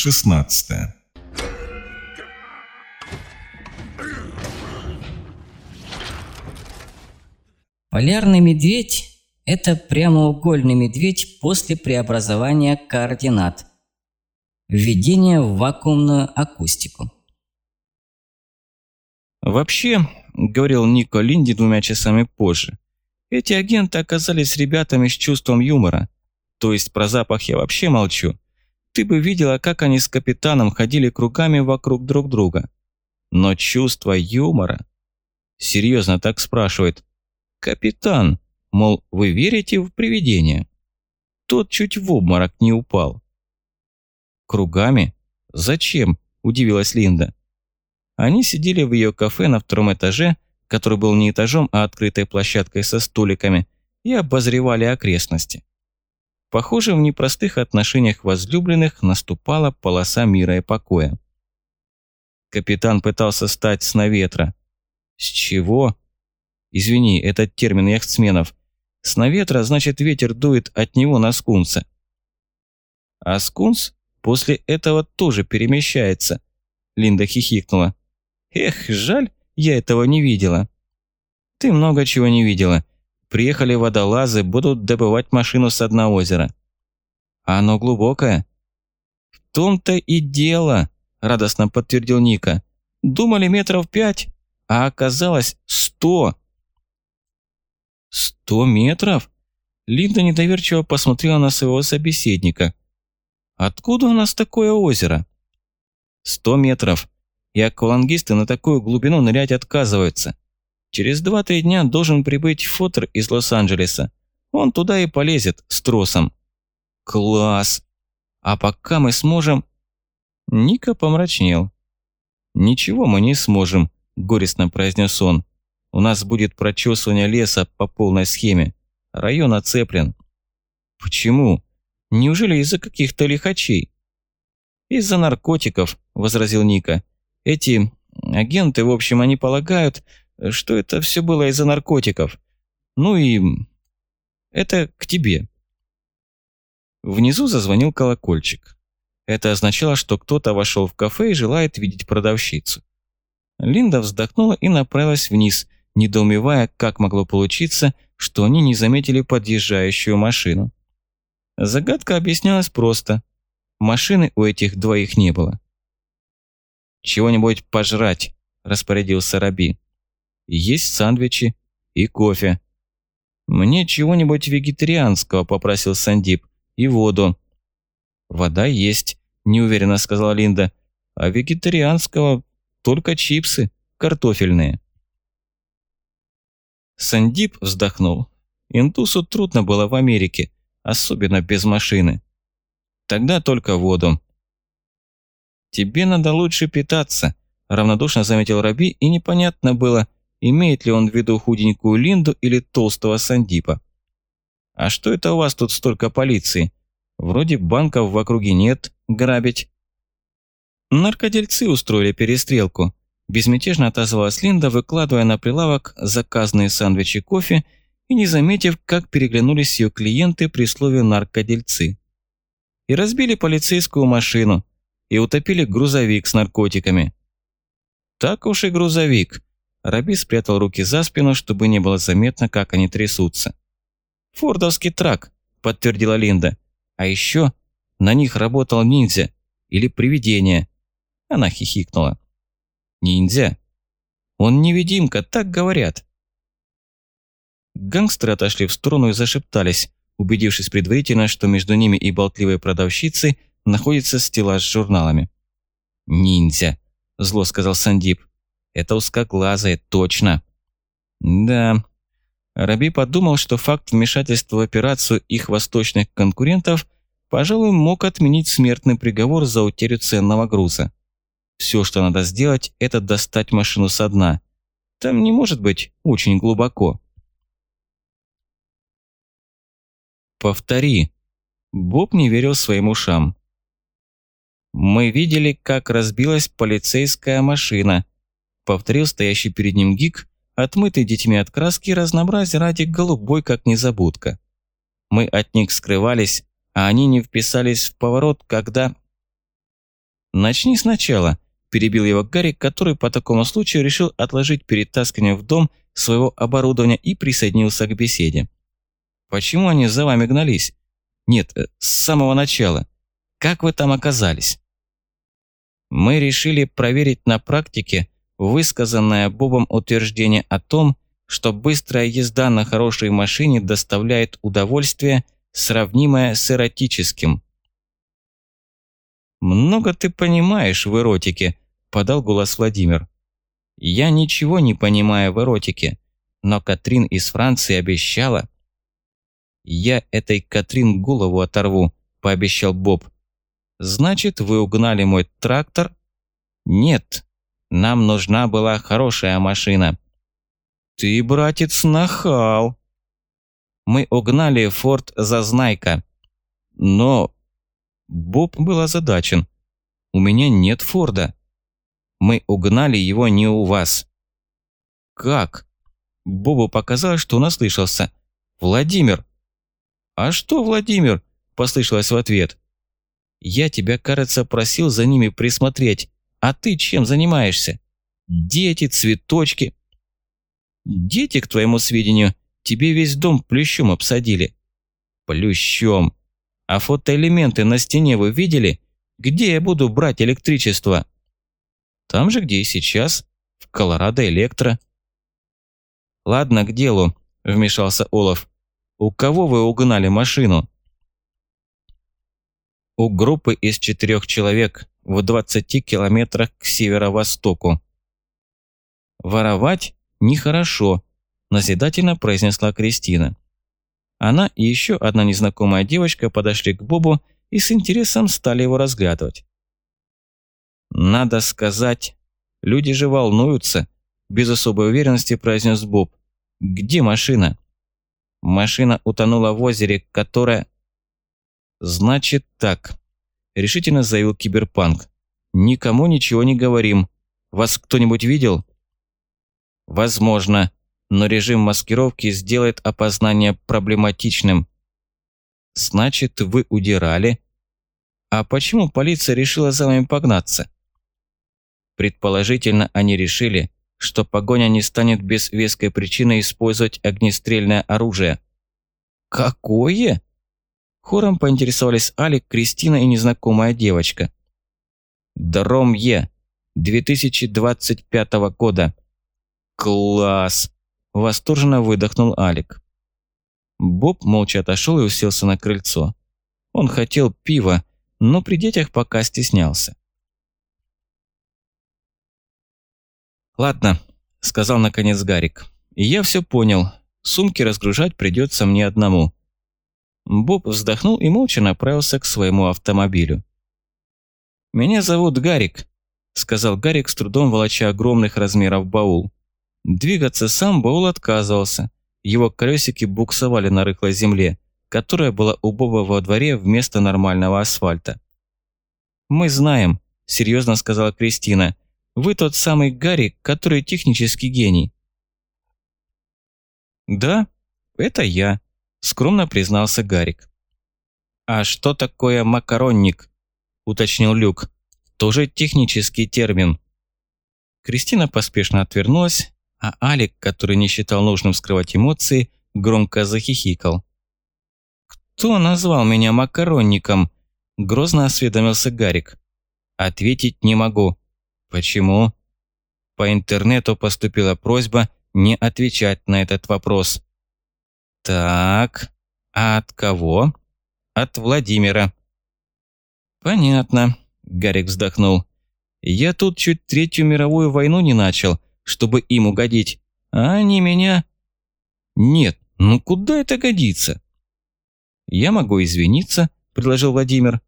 Глава 16 Полярный медведь – это прямоугольный медведь после преобразования координат. Введение в вакуумную акустику. «Вообще, — говорил Нико Линди двумя часами позже, — эти агенты оказались ребятами с чувством юмора. То есть про запах я вообще молчу. Ты бы видела, как они с капитаном ходили кругами вокруг друг друга. Но чувство юмора... Серьезно так спрашивает. Капитан, мол, вы верите в привидения? Тот чуть в обморок не упал. Кругами? Зачем? Удивилась Линда. Они сидели в ее кафе на втором этаже, который был не этажом, а открытой площадкой со столиками, и обозревали окрестности. Похоже, в непростых отношениях возлюбленных наступала полоса мира и покоя. Капитан пытался стать с ветра. С чего? Извини, этот термин яхтсменов. С ветра значит ветер дует от него на скунса. А скунс после этого тоже перемещается. Линда хихикнула. Эх, жаль, я этого не видела. Ты много чего не видела. Приехали водолазы, будут добывать машину с дна озера. А оно глубокое. В том-то и дело, радостно подтвердил Ника. Думали метров пять, а оказалось сто. Сто метров? Линда недоверчиво посмотрела на своего собеседника. Откуда у нас такое озеро? Сто метров. И аквалангисты на такую глубину нырять отказываются. Через 2-3 дня должен прибыть фотор из Лос-Анджелеса. Он туда и полезет с тросом. Класс! А пока мы сможем... Ника помрачнел. «Ничего мы не сможем», – горестно произнес он. «У нас будет прочесывание леса по полной схеме. Район оцеплен». «Почему? Неужели из-за каких-то лихачей?» «Из-за наркотиков», – возразил Ника. «Эти агенты, в общем, они полагают, что это все было из-за наркотиков. Ну и... это к тебе». Внизу зазвонил колокольчик. Это означало, что кто-то вошел в кафе и желает видеть продавщицу. Линда вздохнула и направилась вниз, недоумевая, как могло получиться, что они не заметили подъезжающую машину. Загадка объяснялась просто. Машины у этих двоих не было. «Чего-нибудь пожрать», – распорядился Раби. Есть сандвичи и кофе. Мне чего-нибудь вегетарианского, попросил Сандип, и воду. Вода есть, неуверенно сказала Линда. А вегетарианского только чипсы, картофельные. Сандип вздохнул. Интусу трудно было в Америке, особенно без машины. Тогда только воду. «Тебе надо лучше питаться», – равнодушно заметил Раби, и непонятно было, имеет ли он в виду худенькую Линду или толстого Сандипа. «А что это у вас тут столько полиции? Вроде банков в округе нет, грабить». «Наркодельцы устроили перестрелку», – безмятежно отозвалась Линда, выкладывая на прилавок заказанные сэндвичи кофе и не заметив, как переглянулись ее клиенты при слове «наркодельцы». И разбили полицейскую машину, и утопили грузовик с наркотиками. Так уж и грузовик – Раби спрятал руки за спину, чтобы не было заметно, как они трясутся. «Фордовский трак», – подтвердила Линда. «А еще на них работал ниндзя или привидение». Она хихикнула. «Ниндзя? Он невидимка, так говорят». Гангстеры отошли в сторону и зашептались, убедившись предварительно, что между ними и болтливой продавщицей находится стеллаж с журналами. «Ниндзя», – зло сказал Сандип. Это узкоглазые, точно. Да. Раби подумал, что факт вмешательства в операцию их восточных конкурентов, пожалуй, мог отменить смертный приговор за утерю ценного груза. Все, что надо сделать, это достать машину со дна. Там не может быть очень глубоко. «Повтори». Боб не верил своим ушам. «Мы видели, как разбилась полицейская машина», повторил стоящий перед ним гик, отмытый детьми от краски и разнообразия ради голубой, как незабудка. Мы от них скрывались, а они не вписались в поворот, когда... «Начни сначала», – перебил его Гарик, который по такому случаю решил отложить перетаскивание в дом своего оборудования и присоединился к беседе. «Почему они за вами гнались? Нет, э, с самого начала. Как вы там оказались?» Мы решили проверить на практике высказанное Бобом утверждение о том, что быстрая езда на хорошей машине доставляет удовольствие, сравнимое с эротическим. «Много ты понимаешь в эротике», – подал голос Владимир. «Я ничего не понимаю в эротике, но Катрин из Франции обещала...» «Я этой Катрин голову оторву», – пообещал Боб. «Значит, вы угнали мой трактор?» «Нет, нам нужна была хорошая машина». «Ты, братец, нахал!» «Мы угнали Форд Зазнайка». «Но Боб был озадачен. «У меня нет Форда. Мы угнали его не у вас». «Как?» Бобу показалось, что он ослышался. «Владимир!» «А что, Владимир?» – послышалось в ответ. «Я тебя, кажется, просил за ними присмотреть. А ты чем занимаешься? Дети, цветочки». «Дети, к твоему сведению, тебе весь дом плющом обсадили». «Плющом. А фотоэлементы на стене вы видели? Где я буду брать электричество? Там же, где и сейчас, в Колорадо Электро. Ладно, к делу, вмешался Олаф. У кого вы угнали машину? У группы из четырех человек в 20 километрах к северо-востоку. Воровать нехорошо, назидательно произнесла Кристина. Она и еще одна незнакомая девочка подошли к Бобу и с интересом стали его разглядывать. «Надо сказать, люди же волнуются», – без особой уверенности произнес Боб. «Где машина?» «Машина утонула в озере, которое...» «Значит так», – решительно заявил Киберпанк. «Никому ничего не говорим. Вас кто-нибудь видел?» «Возможно», но режим маскировки сделает опознание проблематичным. Значит, вы удирали? А почему полиция решила за вами погнаться? Предположительно, они решили, что погоня не станет без веской причины использовать огнестрельное оружие. Какое? Хором поинтересовались Алик, Кристина и незнакомая девочка. Дром Е, 2025 года. Класс! Восторженно выдохнул Алик. Боб молча отошел и уселся на крыльцо. Он хотел пива, но при детях пока стеснялся. «Ладно», – сказал наконец Гарик. «Я все понял. Сумки разгружать придется мне одному». Боб вздохнул и молча направился к своему автомобилю. «Меня зовут Гарик», – сказал Гарик с трудом волоча огромных размеров баул. Двигаться сам Баул отказывался. Его колесики буксовали на рыхлой земле, которая была у Боба во дворе вместо нормального асфальта. «Мы знаем», – серьезно сказала Кристина. «Вы тот самый Гарри, который технический гений». «Да, это я», – скромно признался Гарик. «А что такое макаронник?» – уточнил Люк. «Тоже технический термин». Кристина поспешно отвернулась а Алик, который не считал нужным скрывать эмоции, громко захихикал. «Кто назвал меня макаронником?» – грозно осведомился Гарик. «Ответить не могу». «Почему?» По интернету поступила просьба не отвечать на этот вопрос. «Так, а от кого?» «От Владимира». «Понятно», – Гарик вздохнул. «Я тут чуть Третью мировую войну не начал, чтобы им угодить, а они меня... Нет, ну куда это годится? Я могу извиниться, предложил Владимир.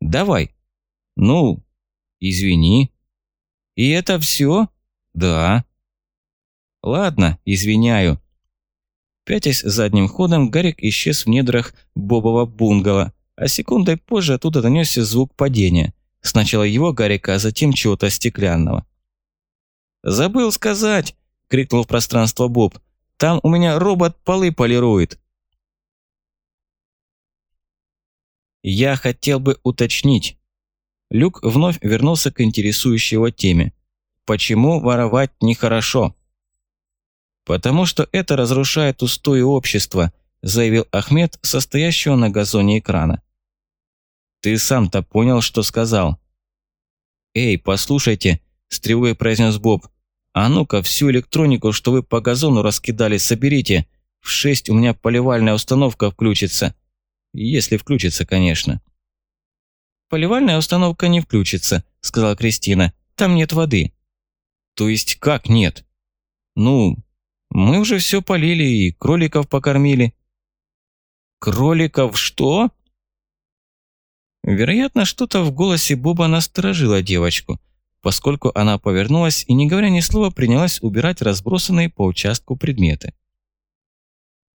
Давай. Ну, извини. И это все? Да. Ладно, извиняю. Пятясь задним ходом, Гарик исчез в недрах бобового бунгало, а секундой позже оттуда донесся звук падения. Сначала его Гарика, а затем чего-то стеклянного. «Забыл сказать!» – крикнул в пространство Боб. «Там у меня робот полы полирует!» «Я хотел бы уточнить. Люк вновь вернулся к интересующей его теме. Почему воровать нехорошо? Потому что это разрушает устои общества, заявил Ахмед, состоящего на газоне экрана. Ты сам-то понял, что сказал. Эй, послушайте, с тревогой произнес Боб. А ну-ка, всю электронику, что вы по газону раскидали, соберите. В шесть у меня поливальная установка включится. Если включится, конечно. «Поливальная установка не включится», – сказала Кристина. «Там нет воды». «То есть как нет?» «Ну, мы уже все полили и кроликов покормили». «Кроликов что?» Вероятно, что-то в голосе Боба насторожило девочку, поскольку она повернулась и, не говоря ни слова, принялась убирать разбросанные по участку предметы.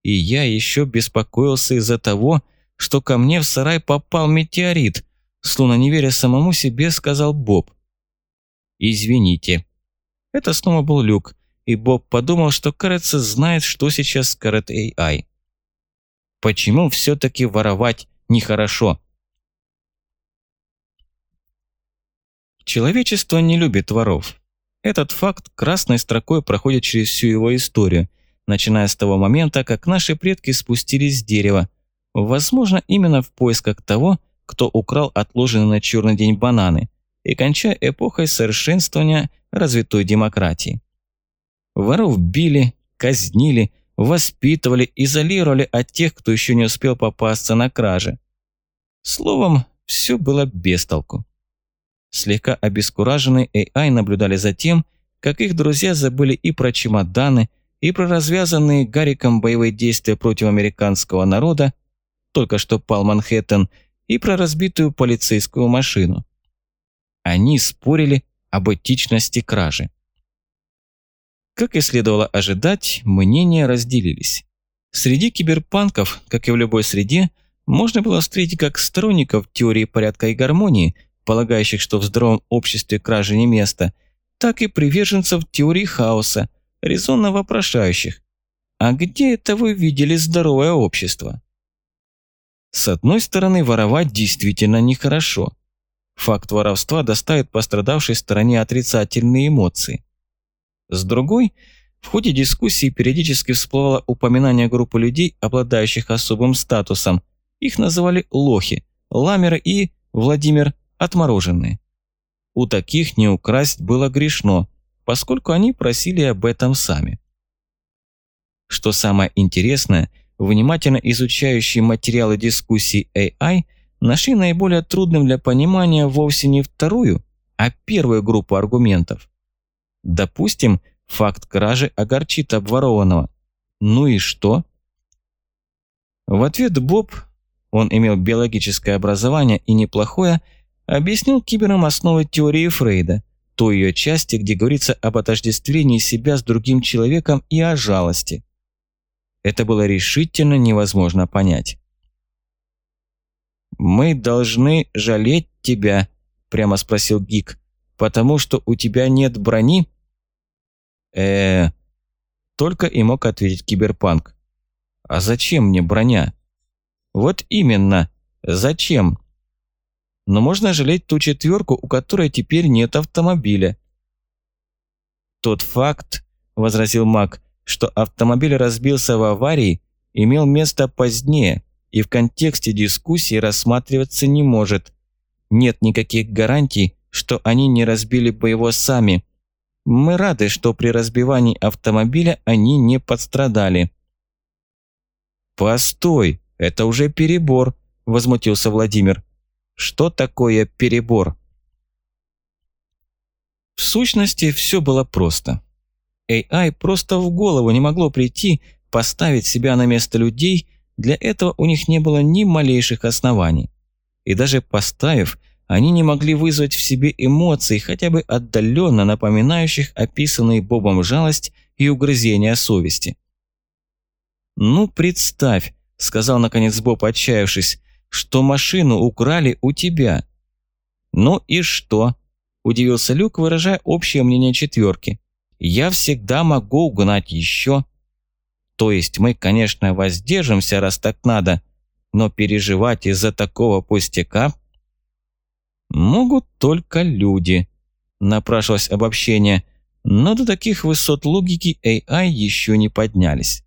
И я еще беспокоился из-за того, что ко мне в сарай попал метеорит, словно не веря самому себе, сказал Боб. «Извините». Это снова был Люк, и Боб подумал, что, кажется, знает, что сейчас скажет AI. «Почему все-таки воровать нехорошо?» Человечество не любит воров. Этот факт красной строкой проходит через всю его историю, начиная с того момента, как наши предки спустились с дерева, возможно, именно в поисках того, кто украл отложенные на черный день бананы, и кончая эпохой совершенствования развитой демократии. Воров били, казнили, воспитывали, изолировали от тех, кто еще не успел попасться на краже. Словом, все было без толку. Слегка обескураженные AI наблюдали за тем, как их друзья забыли и про чемоданы, и про развязанные Гариком боевые действия против американского народа, только что пал Манхэттен – и про разбитую полицейскую машину. Они спорили об этичности кражи. Как и следовало ожидать, мнения разделились. Среди киберпанков, как и в любой среде, можно было встретить как сторонников теории порядка и гармонии, полагающих, что в здоровом обществе кражи не место, так и приверженцев теории хаоса, резонно вопрошающих, а где это вы видели здоровое общество? С одной стороны, воровать действительно нехорошо. Факт воровства доставит пострадавшей стороне отрицательные эмоции. С другой, в ходе дискуссии периодически всплывало упоминание группы людей, обладающих особым статусом. Их называли лохи, ламеры и, Владимир, отмороженные. У таких не украсть было грешно, поскольку они просили об этом сами. Что самое интересное – внимательно изучающие материалы дискуссий AI, нашли наиболее трудным для понимания вовсе не вторую, а первую группу аргументов. Допустим, факт кражи огорчит обворованного. Ну и что? В ответ Боб, он имел биологическое образование и неплохое, объяснил киберам основы теории Фрейда, той ее части, где говорится об отождествлении себя с другим человеком и о жалости это было решительно невозможно понять. «Мы должны жалеть тебя», – прямо спросил Гик, – «потому что у тебя нет брони?» Э Только и мог ответить Киберпанк. «А зачем мне броня?» «Вот именно, зачем?» «Но можно жалеть ту четверку, у которой теперь нет автомобиля». «Тот факт», – возразил Мак, что автомобиль разбился в аварии, имел место позднее и в контексте дискуссии рассматриваться не может. Нет никаких гарантий, что они не разбили бы его сами. Мы рады, что при разбивании автомобиля они не подстрадали. «Постой, это уже перебор», – возмутился Владимир. «Что такое перебор?» В сущности, все было просто. AI просто в голову не могло прийти поставить себя на место людей, для этого у них не было ни малейших оснований. И даже поставив, они не могли вызвать в себе эмоций, хотя бы отдаленно напоминающих описанные Бобом жалость и угрызения совести. «Ну, представь», – сказал наконец Боб, отчаявшись, – «что машину украли у тебя». «Ну и что?» – удивился Люк, выражая общее мнение четверки я всегда могу угнать еще. То есть мы, конечно, воздержимся, раз так надо, но переживать из-за такого пустяка... Могут только люди. Напрашивалось обобщение, но до таких высот логики AI еще не поднялись.